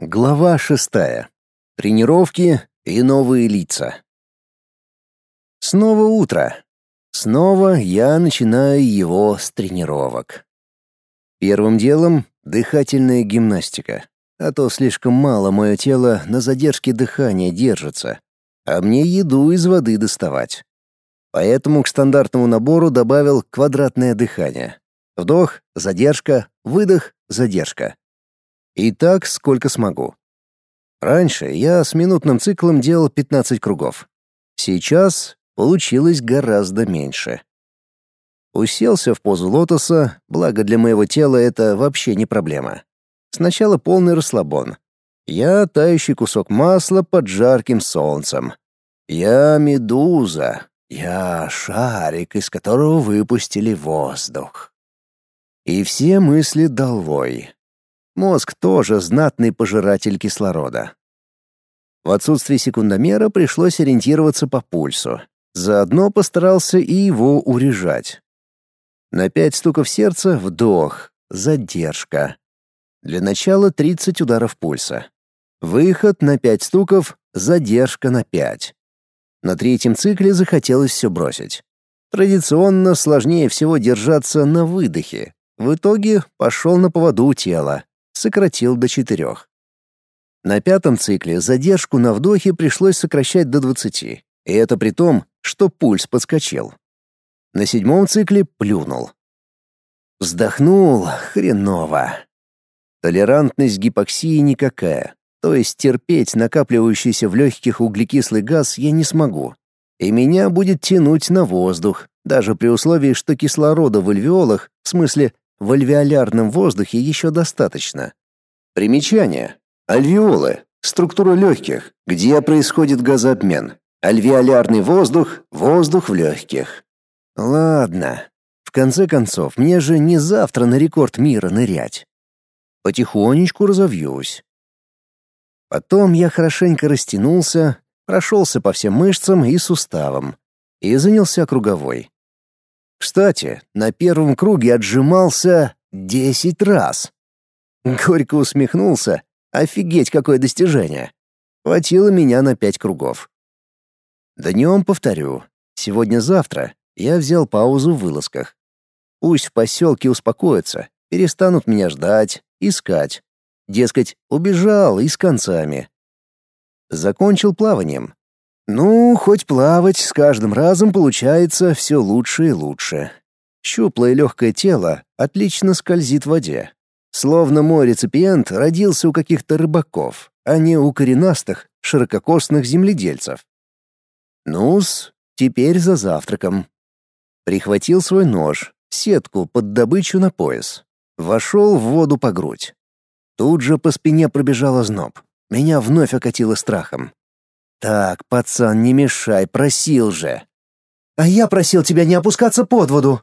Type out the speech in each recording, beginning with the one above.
Глава шестая. Тренировки и новые лица. Снова утро. Снова я начинаю его с тренировок. Первым делом — дыхательная гимнастика. А то слишком мало мое тело на задержке дыхания держится. А мне еду из воды доставать. Поэтому к стандартному набору добавил квадратное дыхание. Вдох, задержка, выдох, задержка. И так, сколько смогу. Раньше я с минутным циклом делал 15 кругов. Сейчас получилось гораздо меньше. Уселся в позу лотоса, благо для моего тела это вообще не проблема. Сначала полный расслабон. Я тающий кусок масла под жарким солнцем. Я медуза. Я шарик, из которого выпустили воздух. И все мысли долой. Мозг тоже знатный пожиратель кислорода. В отсутствие секундомера пришлось ориентироваться по пульсу. Заодно постарался и его урежать. На пять стуков сердца вдох, задержка. Для начала 30 ударов пульса. Выход на пять стуков, задержка на пять. На третьем цикле захотелось все бросить. Традиционно сложнее всего держаться на выдохе. В итоге пошел на поводу тела сократил до четырех. На пятом цикле задержку на вдохе пришлось сокращать до 20, и это при том, что пульс подскочил. На седьмом цикле плюнул. Вздохнул хреново. Толерантность гипоксии никакая, то есть терпеть накапливающийся в легких углекислый газ я не смогу. И меня будет тянуть на воздух, даже при условии, что кислорода в альвеолах, в смысле в альвеолярном воздухе еще достаточно. Примечание. Альвеолы — структура легких, где происходит газообмен. Альвеолярный воздух — воздух в легких. Ладно. В конце концов, мне же не завтра на рекорд мира нырять. Потихонечку разовьюсь. Потом я хорошенько растянулся, прошелся по всем мышцам и суставам и занялся круговой. Кстати, на первом круге отжимался десять раз. Горько усмехнулся. Офигеть, какое достижение. Хватило меня на пять кругов. Днем повторю. Сегодня-завтра я взял паузу в вылазках. Пусть в поселке успокоятся, перестанут меня ждать, искать. Дескать, убежал и с концами. Закончил плаванием. Ну, хоть плавать с каждым разом получается все лучше и лучше. Щуплое легкое тело отлично скользит в воде. Словно мой реципиент родился у каких-то рыбаков, а не у коренастых, ширококосных земледельцев. Ну-с, теперь за завтраком. Прихватил свой нож, сетку под добычу на пояс. Вошел в воду по грудь. Тут же по спине пробежал озноб. Меня вновь окатило страхом. «Так, пацан, не мешай, просил же». «А я просил тебя не опускаться под воду».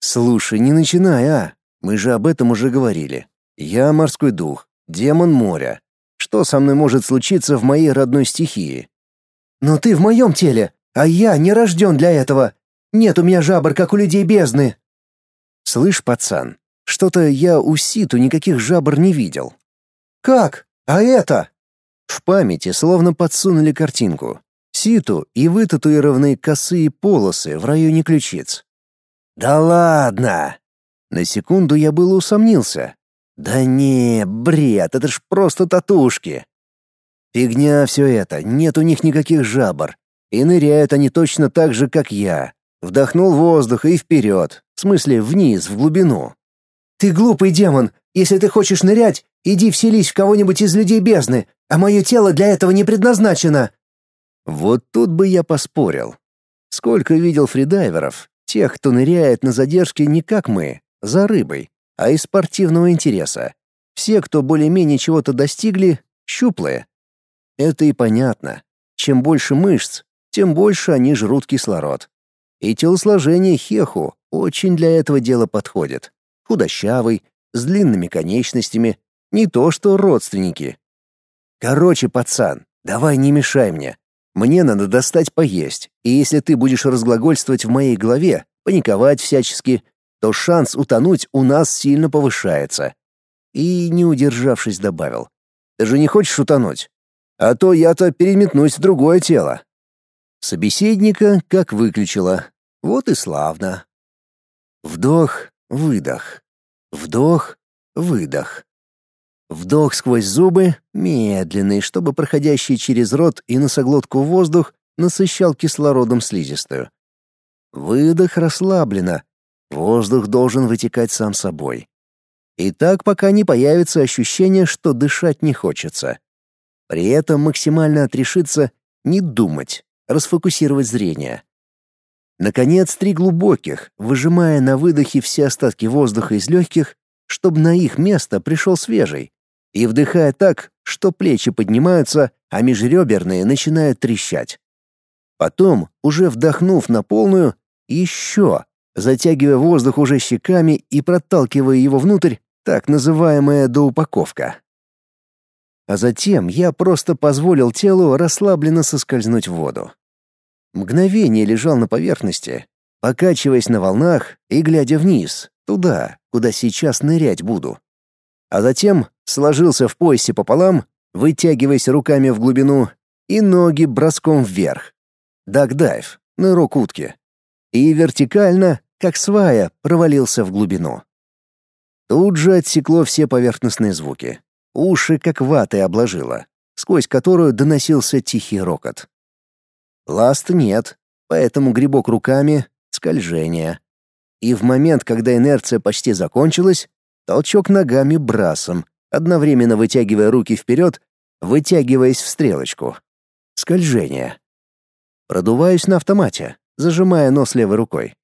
«Слушай, не начинай, а. Мы же об этом уже говорили. Я морской дух, демон моря. Что со мной может случиться в моей родной стихии?» «Но ты в моем теле, а я не рожден для этого. Нет у меня жабр, как у людей бездны». «Слышь, пацан, что-то я у Ситу никаких жабр не видел». «Как? А это?» В памяти словно подсунули картинку. Ситу и вытатуированные косые полосы в районе ключиц. «Да ладно!» На секунду я было усомнился. «Да не, бред, это ж просто татушки!» Фигня все это, нет у них никаких жабр. И ныряют они точно так же, как я. Вдохнул воздух и вперед, в смысле вниз, в глубину. «Ты глупый демон! Если ты хочешь нырять, иди вселись в кого-нибудь из людей бездны, а мое тело для этого не предназначено». Вот тут бы я поспорил. Сколько видел фридайверов, тех, кто ныряет на задержке не как мы, за рыбой, а из спортивного интереса. Все, кто более-менее чего-то достигли, щуплые. Это и понятно. Чем больше мышц, тем больше они жрут кислород. И телосложение хеху очень для этого дела подходит. Худощавый, с длинными конечностями, не то что родственники. Короче, пацан, давай не мешай мне. Мне надо достать поесть, и если ты будешь разглагольствовать в моей голове, паниковать всячески, то шанс утонуть у нас сильно повышается. И, не удержавшись, добавил. Ты же не хочешь утонуть? А то я-то переметнусь в другое тело». Собеседника как выключила. Вот и славно. Вдох, выдох. Вдох, выдох. Вдох сквозь зубы, медленный, чтобы проходящий через рот и носоглотку воздух насыщал кислородом слизистую. Выдох расслабленно. Воздух должен вытекать сам собой. И так пока не появится ощущение, что дышать не хочется. При этом максимально отрешиться, не думать, расфокусировать зрение. Наконец, три глубоких, выжимая на выдохе все остатки воздуха из легких, чтобы на их место пришел свежий, и вдыхая так, что плечи поднимаются, а межреберные начинают трещать. Потом, уже вдохнув на полную, еще, затягивая воздух уже щеками и проталкивая его внутрь, так называемая доупаковка. А затем я просто позволил телу расслабленно соскользнуть в воду. Мгновение лежал на поверхности, покачиваясь на волнах и глядя вниз, туда, куда сейчас нырять буду. А затем сложился в поясе пополам, вытягиваясь руками в глубину, и ноги броском вверх. Дагдайв, нырок утки. И вертикально, как свая, провалился в глубину. Тут же отсекло все поверхностные звуки. Уши как ватой обложило, сквозь которую доносился тихий рокот. Ласт нет, поэтому грибок руками — скольжение. И в момент, когда инерция почти закончилась, толчок ногами брасом, одновременно вытягивая руки вперед, вытягиваясь в стрелочку. Скольжение. Продуваюсь на автомате, зажимая нос левой рукой.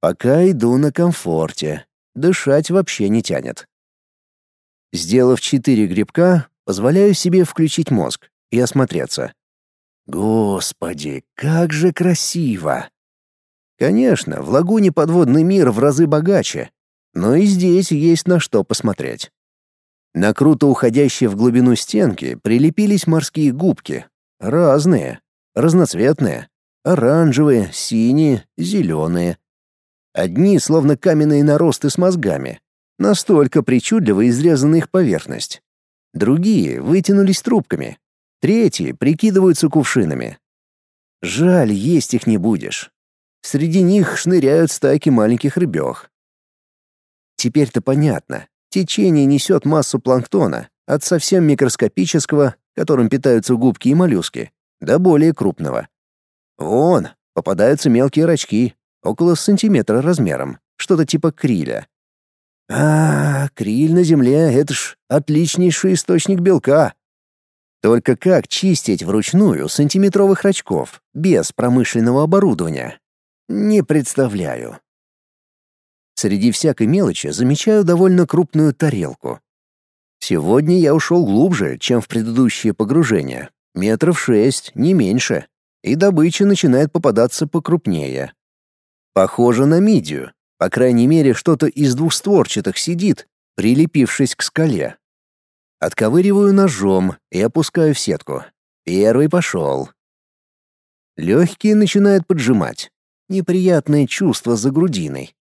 Пока иду на комфорте. Дышать вообще не тянет. Сделав четыре грибка, позволяю себе включить мозг и осмотреться. Господи, как же красиво! Конечно, в лагуне подводный мир в разы богаче, но и здесь есть на что посмотреть. На круто уходящие в глубину стенки прилепились морские губки. Разные, разноцветные, оранжевые, синие, зеленые. Одни словно каменные наросты с мозгами, Настолько причудливо изрезана их поверхность. Другие вытянулись трубками. Третьи прикидываются кувшинами. Жаль, есть их не будешь. Среди них шныряют стайки маленьких рыбёх. Теперь-то понятно. Течение несет массу планктона, от совсем микроскопического, которым питаются губки и моллюски, до более крупного. Вон, попадаются мелкие рачки, около сантиметра размером, что-то типа криля. А, криль на земле — это ж отличнейший источник белка. Только как чистить вручную сантиметровых рачков, без промышленного оборудования? Не представляю. Среди всякой мелочи замечаю довольно крупную тарелку. Сегодня я ушел глубже, чем в предыдущее погружение. Метров шесть, не меньше. И добыча начинает попадаться покрупнее. Похоже на мидию, по крайней мере, что-то из двухстворчатых сидит, прилепившись к скале. Отковыриваю ножом и опускаю в сетку. Первый пошел. Легкие начинают поджимать. Неприятное чувство за грудиной.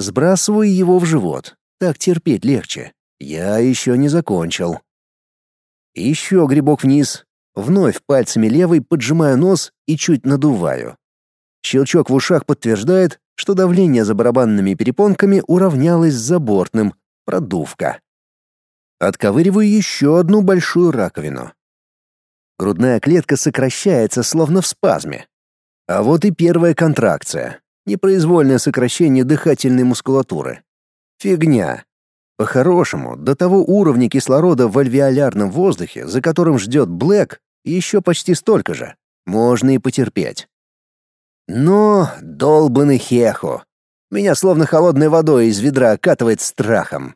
Сбрасываю его в живот. Так терпеть легче. Я еще не закончил. Еще грибок вниз. Вновь пальцами левой поджимаю нос и чуть надуваю. Щелчок в ушах подтверждает, что давление за барабанными перепонками уравнялось с забортным, продувка. Отковыриваю еще одну большую раковину. Грудная клетка сокращается, словно в спазме. А вот и первая контракция. Непроизвольное сокращение дыхательной мускулатуры. Фигня. По-хорошему, до того уровня кислорода в альвеолярном воздухе, за которым ждет Блэк, еще почти столько же. Можно и потерпеть. Но, долбанный хеху, меня словно холодной водой из ведра окатывает страхом.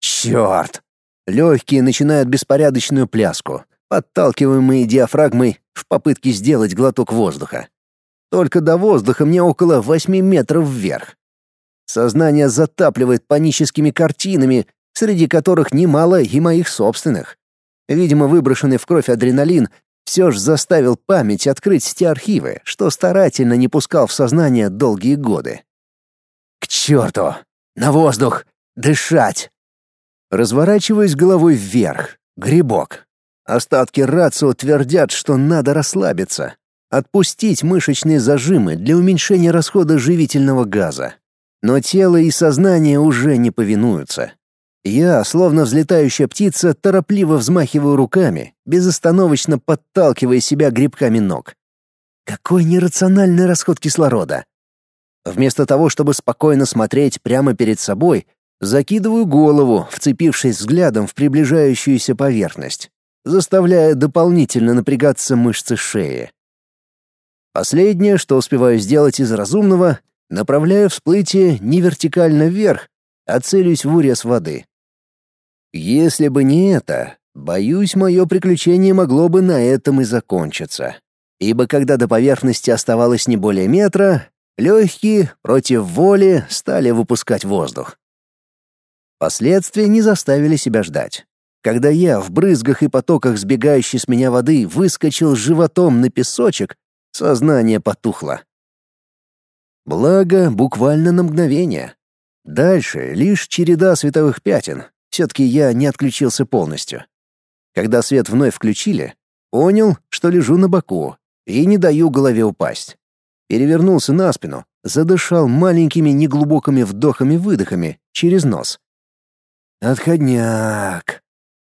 Черт! Легкие начинают беспорядочную пляску, подталкиваемые диафрагмой в попытке сделать глоток воздуха. Только до воздуха мне около восьми метров вверх. Сознание затапливает паническими картинами, среди которых немало и моих собственных. Видимо, выброшенный в кровь адреналин все же заставил память открыть те архивы, что старательно не пускал в сознание долгие годы. «К черту! На воздух! Дышать!» Разворачиваюсь головой вверх, Грибок. Остатки рацио твердят, что надо расслабиться, отпустить мышечные зажимы для уменьшения расхода живительного газа. Но тело и сознание уже не повинуются. Я, словно взлетающая птица, торопливо взмахиваю руками, безостановочно подталкивая себя грибками ног. Какой нерациональный расход кислорода. Вместо того, чтобы спокойно смотреть прямо перед собой, закидываю голову, вцепившись взглядом в приближающуюся поверхность, заставляя дополнительно напрягаться мышцы шеи. Последнее, что успеваю сделать из разумного, направляю всплытие не вертикально вверх, а целюсь в урез воды. Если бы не это, боюсь, мое приключение могло бы на этом и закончиться. Ибо когда до поверхности оставалось не более метра, легкие против воли стали выпускать воздух. Последствия не заставили себя ждать. Когда я в брызгах и потоках сбегающей с меня воды выскочил животом на песочек, сознание потухло. Благо, буквально на мгновение. Дальше лишь череда световых пятен. Все-таки я не отключился полностью. Когда свет вновь включили, понял, что лежу на боку и не даю голове упасть. Перевернулся на спину, задышал маленькими неглубокими вдохами-выдохами через нос. Отходняк.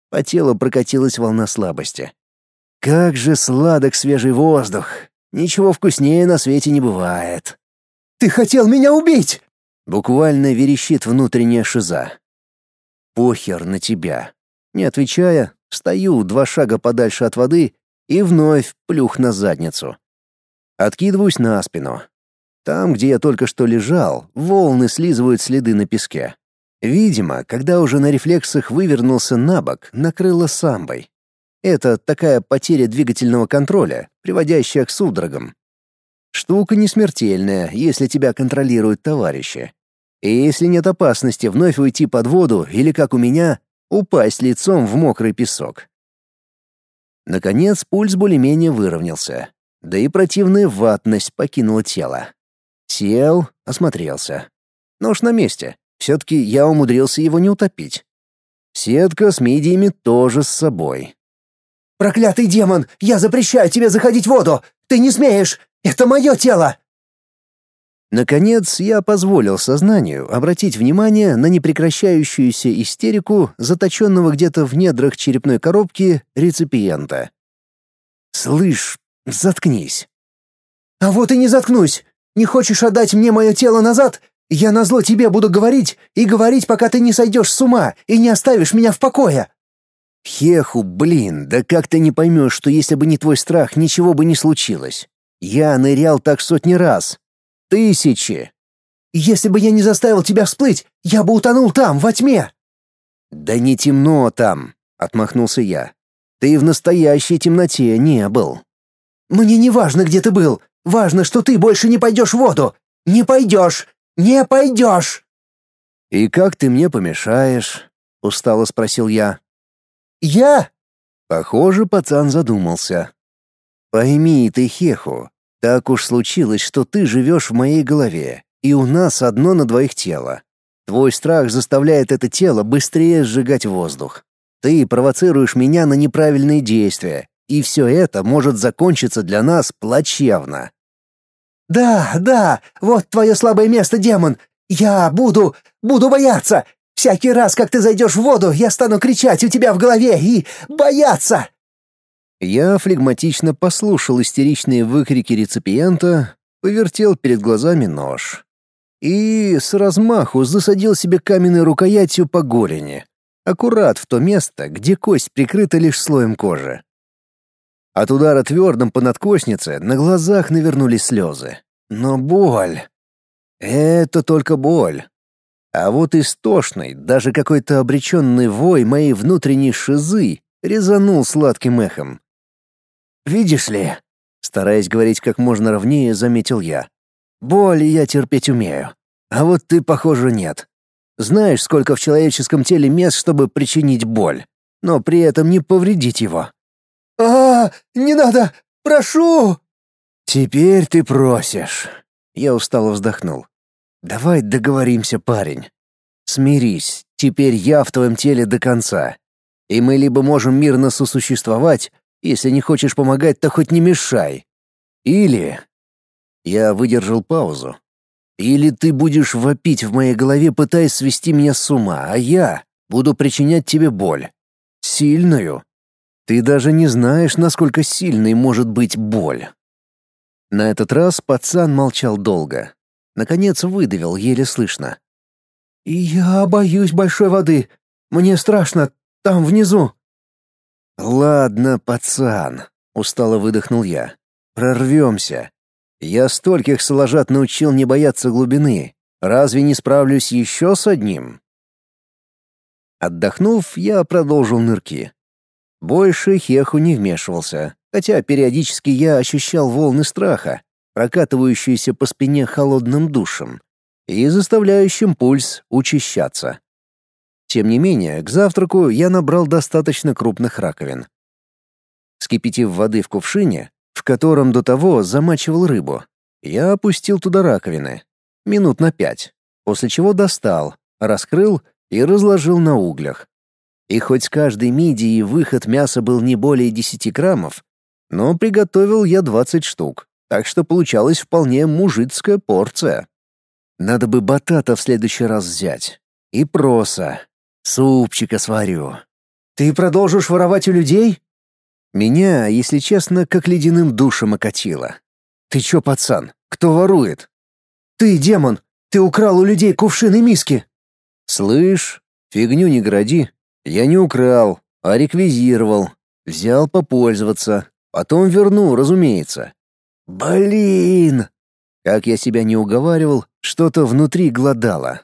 По телу прокатилась волна слабости. Как же сладок свежий воздух. Ничего вкуснее на свете не бывает. Ты хотел меня убить! Буквально верещит внутренняя шиза. Похер на тебя. Не отвечая, стою два шага подальше от воды и вновь плюх на задницу. Откидываюсь на спину. Там, где я только что лежал, волны слизывают следы на песке. Видимо, когда уже на рефлексах вывернулся на бок, накрыло самбой. Это такая потеря двигательного контроля, приводящая к судорогам. Штука не смертельная, если тебя контролируют товарищи. И если нет опасности вновь уйти под воду или, как у меня, упасть лицом в мокрый песок. Наконец пульс более-менее выровнялся, да и противная ватность покинула тело. Сел, осмотрелся. Нож на месте. Все-таки я умудрился его не утопить. Сетка с мидиями тоже с собой. «Проклятый демон! Я запрещаю тебе заходить в воду! Ты не смеешь! Это мое тело!» Наконец, я позволил сознанию обратить внимание на непрекращающуюся истерику заточенного где-то в недрах черепной коробки реципиента. «Слышь, заткнись!» «А вот и не заткнусь! Не хочешь отдать мне мое тело назад? Я назло тебе буду говорить и говорить, пока ты не сойдешь с ума и не оставишь меня в покое. Хеху, блин, да как ты не поймешь, что если бы не твой страх, ничего бы не случилось? Я нырял так сотни раз. Тысячи. Если бы я не заставил тебя всплыть, я бы утонул там, во тьме. Да не темно там, отмахнулся я. Ты в настоящей темноте не был. Мне не важно, где ты был. Важно, что ты больше не пойдешь в воду. Не пойдешь. Не пойдешь!» «И как ты мне помешаешь?» — устало спросил я. «Я?» Похоже, пацан задумался. «Пойми ты, Хеху, так уж случилось, что ты живешь в моей голове, и у нас одно на двоих тело. Твой страх заставляет это тело быстрее сжигать воздух. Ты провоцируешь меня на неправильные действия, и все это может закончиться для нас плачевно. «Да, да, вот твое слабое место, демон! Я буду, буду бояться! Всякий раз, как ты зайдешь в воду, я стану кричать у тебя в голове и бояться!» Я флегматично послушал истеричные выкрики реципиента, повертел перед глазами нож и с размаху засадил себе каменной рукоятью по голени, аккурат в то место, где кость прикрыта лишь слоем кожи. От удара твердым по надкоснице на глазах навернулись слезы. Но боль... Это только боль. А вот истошный, даже какой-то обреченный вой моей внутренней шизы резанул сладким эхом. «Видишь ли...» — стараясь говорить как можно ровнее, заметил я. «Боль я терпеть умею. А вот ты, похоже, нет. Знаешь, сколько в человеческом теле мест, чтобы причинить боль, но при этом не повредить его а, не надо! Прошу!» «Теперь ты просишь». Я устало вздохнул. «Давай договоримся, парень. Смирись, теперь я в твоем теле до конца. И мы либо можем мирно сосуществовать, если не хочешь помогать, то хоть не мешай. Или... Я выдержал паузу. Или ты будешь вопить в моей голове, пытаясь свести меня с ума, а я буду причинять тебе боль. Сильную. Ты даже не знаешь, насколько сильной может быть боль. На этот раз пацан молчал долго. Наконец выдавил, еле слышно. «Я боюсь большой воды. Мне страшно. Там внизу». «Ладно, пацан», — устало выдохнул я. «Прорвемся. Я стольких соложат научил не бояться глубины. Разве не справлюсь еще с одним?» Отдохнув, я продолжил нырки. Больше Хеху не вмешивался, хотя периодически я ощущал волны страха, прокатывающиеся по спине холодным душем и заставляющим пульс учащаться. Тем не менее, к завтраку я набрал достаточно крупных раковин. Скипятив воды в кувшине, в котором до того замачивал рыбу, я опустил туда раковины. Минут на пять, после чего достал, раскрыл и разложил на углях. И хоть с каждой мидии выход мяса был не более 10 граммов, но приготовил я 20 штук, так что получалась вполне мужицкая порция. Надо бы батата в следующий раз взять. И проса. Супчика сварю. Ты продолжишь воровать у людей? Меня, если честно, как ледяным душем окатило. Ты чё, пацан, кто ворует? Ты, демон, ты украл у людей кувшины миски. Слышь, фигню не гради. Я не украл, а реквизировал. Взял попользоваться. Потом верну, разумеется. Блин! Как я себя не уговаривал, что-то внутри глодало.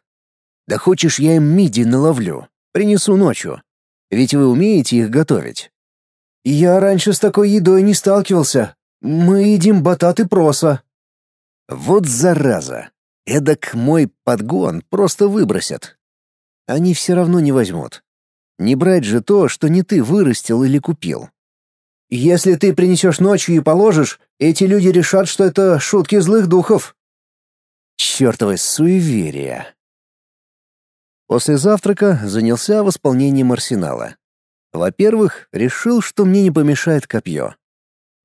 Да хочешь, я им миди наловлю. Принесу ночью. Ведь вы умеете их готовить. Я раньше с такой едой не сталкивался. Мы едим батат и проса. Вот зараза. Эдак мой подгон просто выбросят. Они все равно не возьмут. Не брать же то, что не ты вырастил или купил. Если ты принесешь ночью и положишь, эти люди решат, что это шутки злых духов. Чёртовы суеверия. После завтрака занялся восполнением арсенала. Во-первых, решил, что мне не помешает копье.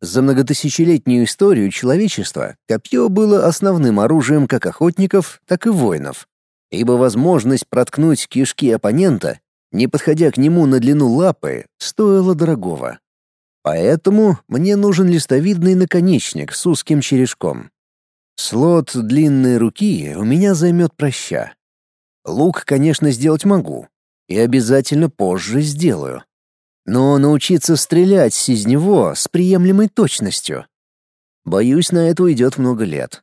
За многотысячелетнюю историю человечества копье было основным оружием как охотников, так и воинов, ибо возможность проткнуть кишки оппонента, не подходя к нему на длину лапы, стоила дорогого. Поэтому мне нужен листовидный наконечник с узким черешком. Слот длинной руки у меня займет проща. Лук, конечно, сделать могу. И обязательно позже сделаю. Но научиться стрелять из него с приемлемой точностью. Боюсь, на это уйдет много лет.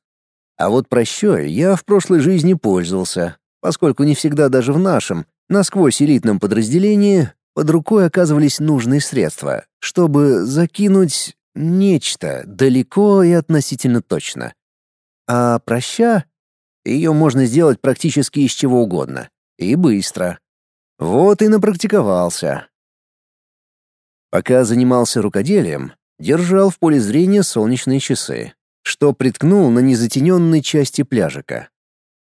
А вот прощой я в прошлой жизни пользовался, поскольку не всегда даже в нашем, насквозь элитном подразделении под рукой оказывались нужные средства, чтобы закинуть нечто далеко и относительно точно. А проща? Ее можно сделать практически из чего угодно. И быстро. Вот и напрактиковался. Пока занимался рукоделием, держал в поле зрения солнечные часы, что приткнул на незатененной части пляжика.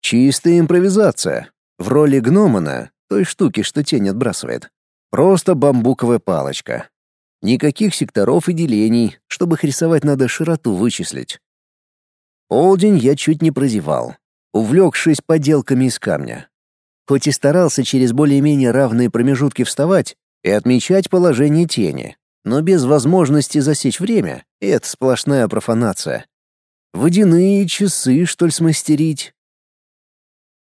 Чистая импровизация. В роли гномана, той штуки, что тень отбрасывает. Просто бамбуковая палочка. Никаких секторов и делений, чтобы их рисовать надо широту вычислить. Полдень я чуть не прозевал, увлекшись поделками из камня. Хоть и старался через более-менее равные промежутки вставать и отмечать положение тени, но без возможности засечь время — это сплошная профанация. Водяные часы, что ли, смастерить?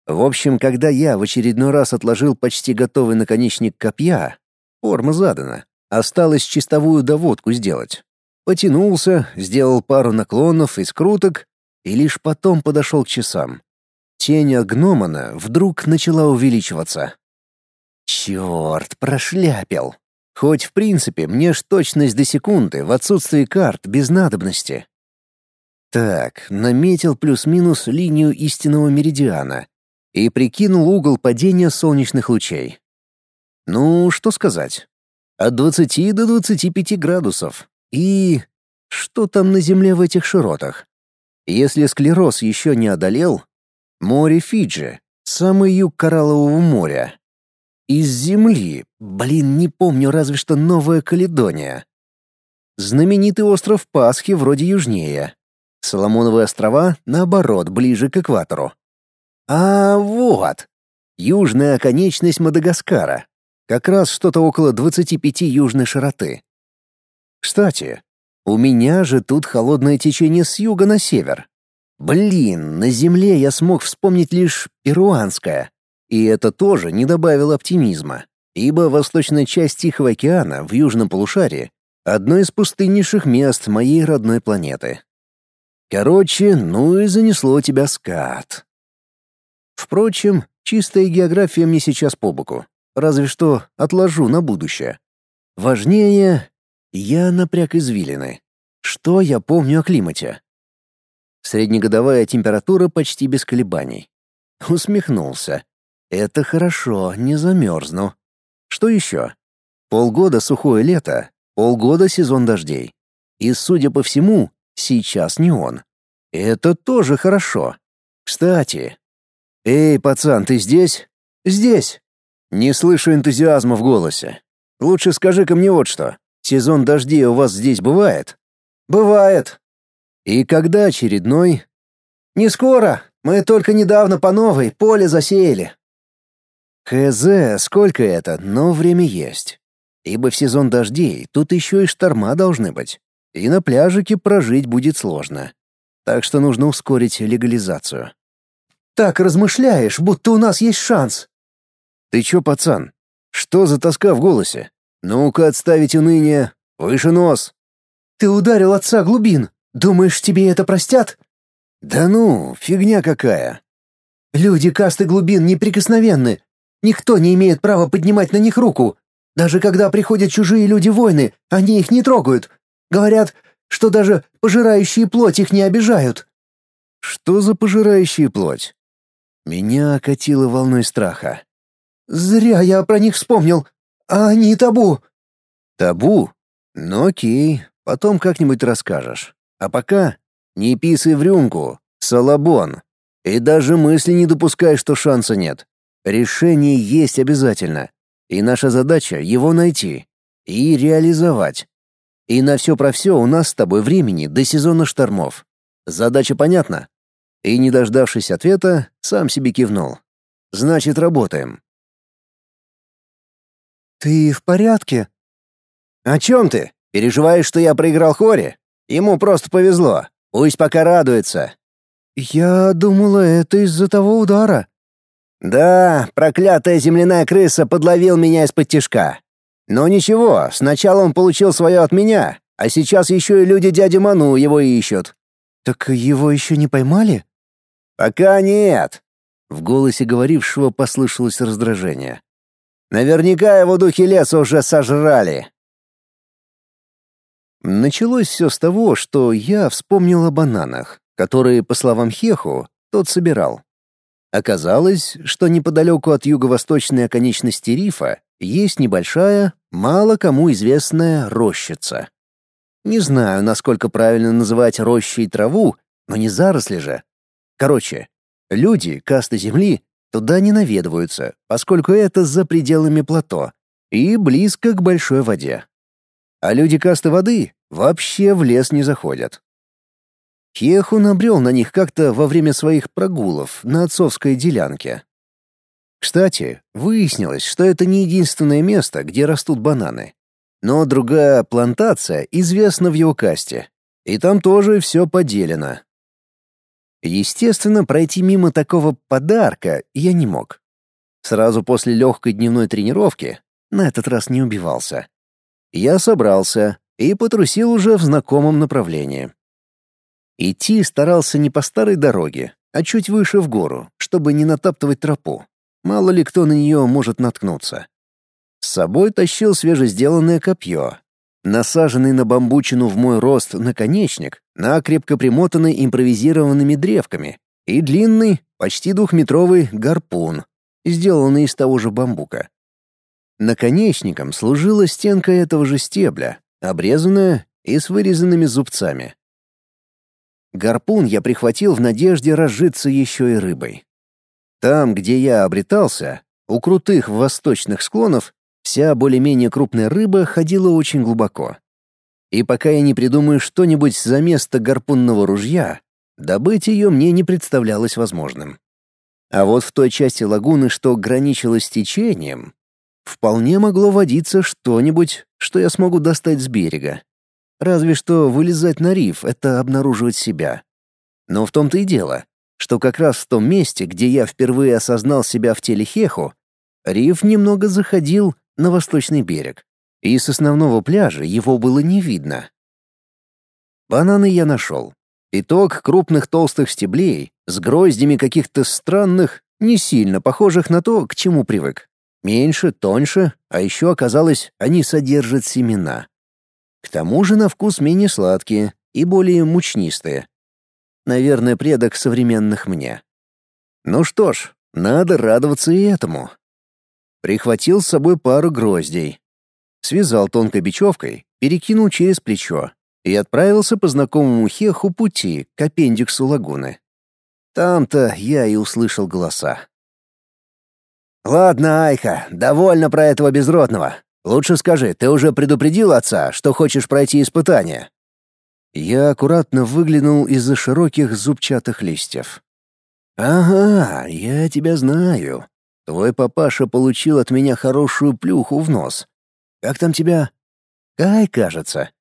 В общем, когда я в очередной раз отложил почти готовый наконечник копья, форма задана, осталось чистовую доводку сделать. Потянулся, сделал пару наклонов и скруток, и лишь потом подошел к часам. Тень от вдруг начала увеличиваться. Черт, прошляпил. Хоть в принципе мне ж точность до секунды в отсутствии карт без надобности. Так, наметил плюс-минус линию истинного меридиана и прикинул угол падения солнечных лучей. Ну, что сказать. От 20 до 25 градусов. И... Что там на Земле в этих широтах? Если склероз еще не одолел, море Фиджи, самый юг Кораллового моря. Из земли. Блин, не помню разве что Новая Каледония. Знаменитый остров Пасхи вроде южнее. Соломоновые острова, наоборот, ближе к экватору. А вот. Южная оконечность Мадагаскара. Как раз что-то около 25 южной широты. Кстати, у меня же тут холодное течение с юга на север. Блин, на Земле я смог вспомнить лишь перуанское. И это тоже не добавило оптимизма, ибо восточная часть Тихого океана в южном полушарии — одно из пустыннейших мест моей родной планеты. Короче, ну и занесло тебя скат. Впрочем, чистая география мне сейчас по боку. Разве что отложу на будущее. Важнее, я напряг извилины. Что я помню о климате? Среднегодовая температура почти без колебаний. Усмехнулся. Это хорошо, не замерзну. Что еще? Полгода сухое лето, полгода сезон дождей. И, судя по всему, сейчас не он. Это тоже хорошо. Кстати. Эй, пацан, ты здесь? Здесь. Не слышу энтузиазма в голосе. Лучше скажи-ка мне вот что. Сезон дождей у вас здесь бывает? Бывает, и когда очередной? Не скоро. Мы только недавно по новой поле засеяли. Хз, сколько это, но время есть. Ибо в сезон дождей тут еще и шторма должны быть. И на пляжике прожить будет сложно. Так что нужно ускорить легализацию. Так размышляешь, будто у нас есть шанс. Ты чё, пацан? Что за тоска в голосе? Ну-ка отставить уныние. Выше нос. Ты ударил отца глубин. Думаешь, тебе это простят? Да ну, фигня какая. Люди касты глубин неприкосновенны. Никто не имеет права поднимать на них руку. Даже когда приходят чужие люди-войны, они их не трогают. Говорят, что даже пожирающие плоть их не обижают. Что за пожирающие плоть? Меня окатило волной страха. Зря я про них вспомнил. А они табу. Табу? Ну окей, потом как-нибудь расскажешь. А пока не писай в рюмку, салабон. И даже мысли не допускай, что шанса нет. Решение есть обязательно. И наша задача — его найти. И реализовать. И на все про все у нас с тобой времени до сезона штормов. Задача понятна?» И, не дождавшись ответа, сам себе кивнул. «Значит, работаем». «Ты в порядке?» «О чем ты? Переживаешь, что я проиграл Хоре? Ему просто повезло. Пусть пока радуется. Я думала, это из-за того удара. Да, проклятая земляная крыса подловил меня из-под тишка. Но ничего, сначала он получил свое от меня, а сейчас еще и люди дяди Ману его ищут. Так его еще не поймали? Пока нет. В голосе говорившего послышалось раздражение. Наверняка его духи леса уже сожрали. Началось все с того, что я вспомнил о бананах, которые, по словам Хеху, тот собирал. Оказалось, что неподалеку от юго-восточной оконечности рифа есть небольшая, мало кому известная рощица. Не знаю, насколько правильно называть рощей траву, но не заросли же. Короче, люди, касты земли, туда не наведываются, поскольку это за пределами плато и близко к большой воде. А люди касты воды вообще в лес не заходят. Хеху набрел на них как-то во время своих прогулов на отцовской делянке. Кстати, выяснилось, что это не единственное место, где растут бананы. Но другая плантация известна в его касте, и там тоже все поделено. Естественно, пройти мимо такого подарка я не мог. Сразу после легкой дневной тренировки, на этот раз не убивался, я собрался и потрусил уже в знакомом направлении. Идти старался не по старой дороге, а чуть выше в гору, чтобы не натаптывать тропу. Мало ли кто на нее может наткнуться. С собой тащил свежесделанное копье, насаженный на бамбучину в мой рост наконечник, накрепко примотанный импровизированными древками, и длинный, почти двухметровый гарпун, сделанный из того же бамбука. Наконечником служила стенка этого же стебля, обрезанная и с вырезанными зубцами. Гарпун я прихватил в надежде разжиться еще и рыбой. Там, где я обретался, У крутых восточных склонов вся более-менее крупная рыба ходила очень глубоко. И пока я не придумаю что-нибудь за место гарпунного ружья, добыть ее мне не представлялось возможным. А вот в той части лагуны, что граничила с течением, вполне могло водиться что-нибудь, что я смогу достать с берега. Разве что вылезать на риф — это обнаруживать себя. Но в том-то и дело, что как раз в том месте, где я впервые осознал себя в теле Хеху, риф немного заходил на восточный берег, и с основного пляжа его было не видно. Бананы я нашел. Пяток крупных толстых стеблей с гроздями каких-то странных, не сильно похожих на то, к чему привык. Меньше, тоньше, а еще оказалось, они содержат семена. К тому же на вкус менее сладкие и более мучнистые. Наверное, предок современных мне. Ну что ж, надо радоваться и этому. Прихватил с собой пару гроздей. Связал тонкой бечевкой, перекинул через плечо и отправился по знакомому хеху пути к аппендиксу лагуны. Там-то я и услышал голоса. «Ладно, Айха, довольно про этого безродного. Лучше скажи, ты уже предупредил отца, что хочешь пройти испытание?» Я аккуратно выглянул из-за широких зубчатых листьев. «Ага, я тебя знаю. Твой папаша получил от меня хорошую плюху в нос. Как там тебя? Кай, кажется».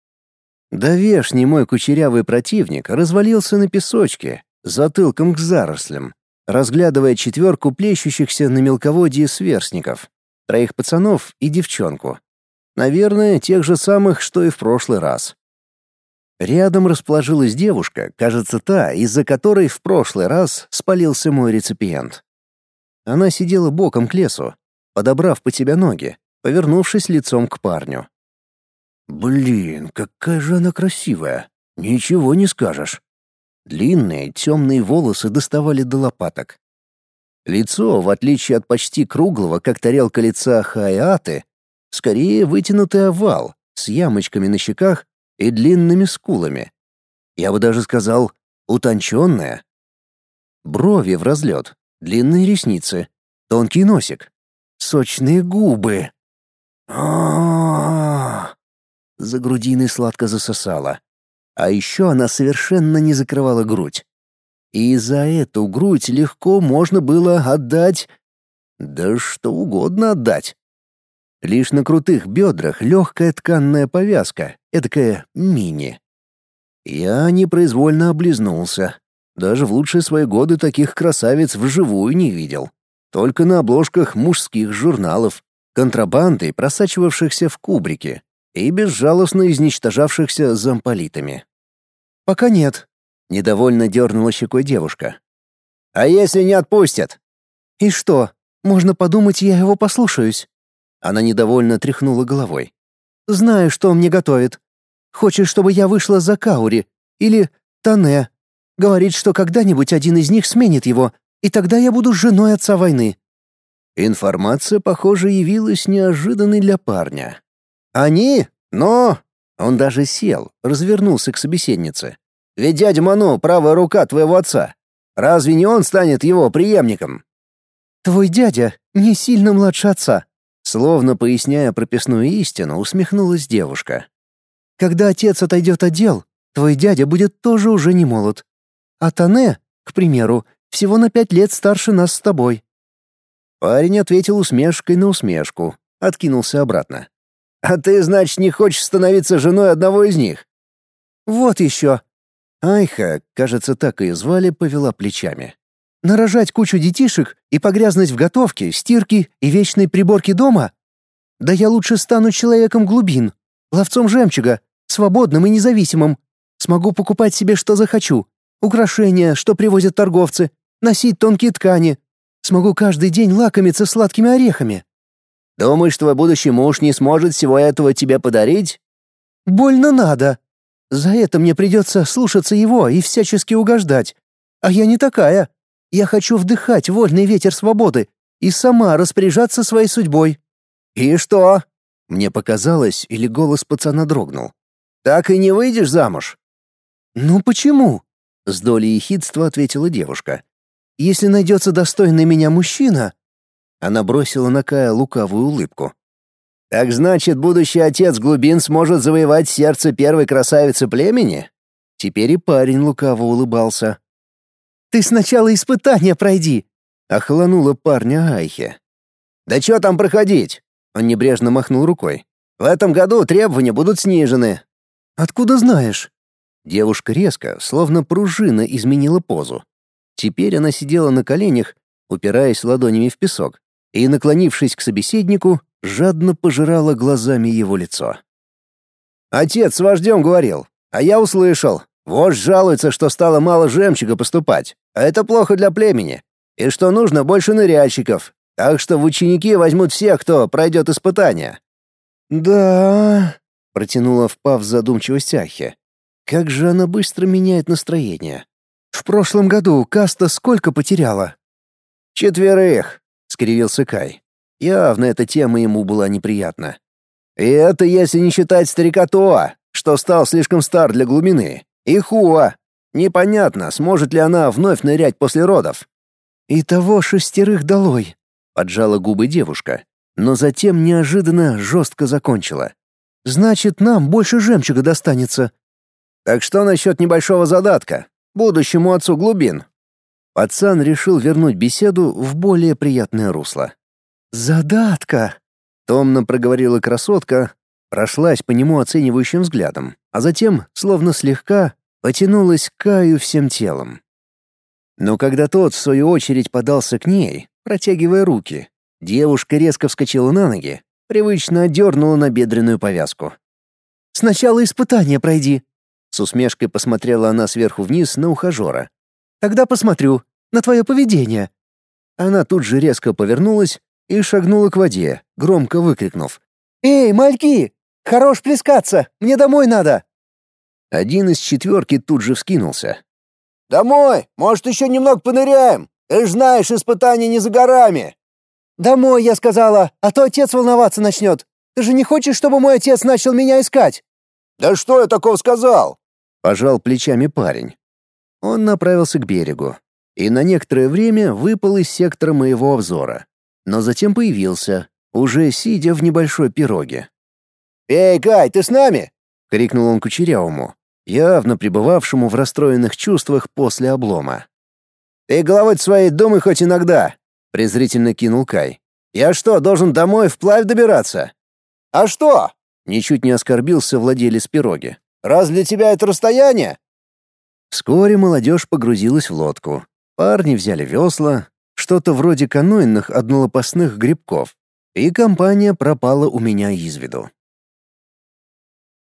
Да вешний мой кучерявый противник развалился на песочке, затылком к зарослям, разглядывая четверку плещущихся на мелководье сверстников троих пацанов и девчонку. Наверное, тех же самых, что и в прошлый раз. Рядом расположилась девушка, кажется, та, из-за которой в прошлый раз спалился мой реципиент. Она сидела боком к лесу, подобрав по тебя ноги, повернувшись лицом к парню. «Блин, какая же она красивая! Ничего не скажешь!» Длинные темные волосы доставали до лопаток. Лицо, в отличие от почти круглого, как тарелка лица Хайаты, скорее вытянутый овал, с ямочками на щеках и длинными скулами. Я бы даже сказал, утонченная. Брови в разлет, длинные ресницы, тонкий носик, сочные губы. а За грудиной сладко засосала. А еще она совершенно не закрывала грудь. И за эту грудь легко можно было отдать... Да что угодно отдать. Лишь на крутых бедрах легкая тканная повязка, эдакая мини. Я непроизвольно облизнулся. Даже в лучшие свои годы таких красавиц вживую не видел. Только на обложках мужских журналов, контрабандой, просачивавшихся в кубрики и безжалостно изничтожавшихся замполитами. «Пока нет», Недовольно дернула щекой девушка. «А если не отпустят?» «И что? Можно подумать, я его послушаюсь». Она недовольно тряхнула головой. «Знаю, что он мне готовит. Хочет, чтобы я вышла за Каури или Тане. Говорит, что когда-нибудь один из них сменит его, и тогда я буду женой отца войны». Информация, похоже, явилась неожиданной для парня. «Они? Но...» Он даже сел, развернулся к собеседнице. Ведь дядя Ману — правая рука твоего отца. Разве не он станет его преемником?» «Твой дядя не сильно младше отца», словно поясняя прописную истину, усмехнулась девушка. «Когда отец отойдет от дел, твой дядя будет тоже уже не молод. А Тане, к примеру, всего на пять лет старше нас с тобой». Парень ответил усмешкой на усмешку, откинулся обратно. «А ты, значит, не хочешь становиться женой одного из них?» «Вот еще», Айха, кажется, так и звали, повела плечами. Нарожать кучу детишек и погрязнуть в готовке, стирке и вечной приборке дома? Да я лучше стану человеком глубин, ловцом жемчуга, свободным и независимым. Смогу покупать себе что захочу, украшения, что привозят торговцы, носить тонкие ткани. Смогу каждый день лакомиться сладкими орехами. Думаешь, твой будущий муж не сможет всего этого тебе подарить? Больно надо, за это мне придется слушаться его и всячески угождать. А я не такая. Я хочу вдыхать вольный ветер свободы и сама распоряжаться своей судьбой». «И что?» Мне показалось, или голос пацана дрогнул. «Так и не выйдешь замуж?» «Ну почему?» — с долей ехидства ответила девушка. «Если найдется достойный меня мужчина...» Она бросила на Кая лукавую улыбку. «Так значит, будущий отец глубин сможет завоевать сердце первой красавицы племени?» Теперь и парень лукаво улыбался. «Ты сначала испытания пройди!» — охланула парня Айхе. «Да что там проходить?» — он небрежно махнул рукой. «В этом году требования будут снижены». «Откуда знаешь?» Девушка резко, словно пружина, изменила позу. Теперь она сидела на коленях, упираясь ладонями в песок, и, наклонившись к собеседнику, жадно пожирала глазами его лицо. «Отец с вождем говорил, а я услышал. Вождь жалуется, что стало мало жемчуга поступать, а это плохо для племени, и что нужно больше ныряльщиков, так что в ученики возьмут всех, кто пройдет испытания». «Да...» — протянула впав в задумчивость Ахи. «Как же она быстро меняет настроение». «В прошлом году каста сколько потеряла?» «Четверых», — скривился Кай. Явно эта тема ему была неприятна. «И это если не считать старика Тоа, что стал слишком стар для глубины, и Хуа. Непонятно, сможет ли она вновь нырять после родов». «И того шестерых долой», — поджала губы девушка, но затем неожиданно жестко закончила. «Значит, нам больше жемчуга достанется». «Так что насчет небольшого задатка? Будущему отцу глубин?» Пацан решил вернуть беседу в более приятное русло. «Задатка!» — томно проговорила красотка, прошлась по нему оценивающим взглядом, а затем, словно слегка, потянулась к Каю всем телом. Но когда тот, в свою очередь, подался к ней, протягивая руки, девушка резко вскочила на ноги, привычно отдернула набедренную повязку. «Сначала испытание пройди», — с усмешкой посмотрела она сверху вниз на ухажера. «Тогда посмотрю на твое поведение». Она тут же резко повернулась и шагнула к воде, громко выкрикнув. «Эй, мальки! Хорош плескаться! Мне домой надо!» Один из четверки тут же вскинулся. «Домой! Может, еще немного поныряем? Ты ж знаешь, испытание не за горами!» «Домой, я сказала, а то отец волноваться начнет. Ты же не хочешь, чтобы мой отец начал меня искать?» «Да что я такого сказал?» Пожал плечами парень. Он направился к берегу и на некоторое время выпал из сектора моего обзора но затем появился, уже сидя в небольшой пироге. «Эй, Кай, ты с нами?» — крикнул он Кучерявому, явно пребывавшему в расстроенных чувствах после облома. «Ты головой своей думай хоть иногда», — презрительно кинул Кай. «Я что, должен домой вплавь добираться?» «А что?» — ничуть не оскорбился владелец пироги. «Раз для тебя это расстояние?» Вскоре молодежь погрузилась в лодку. Парни взяли весла, что-то вроде каноинных однолопастных грибков, и компания пропала у меня из виду.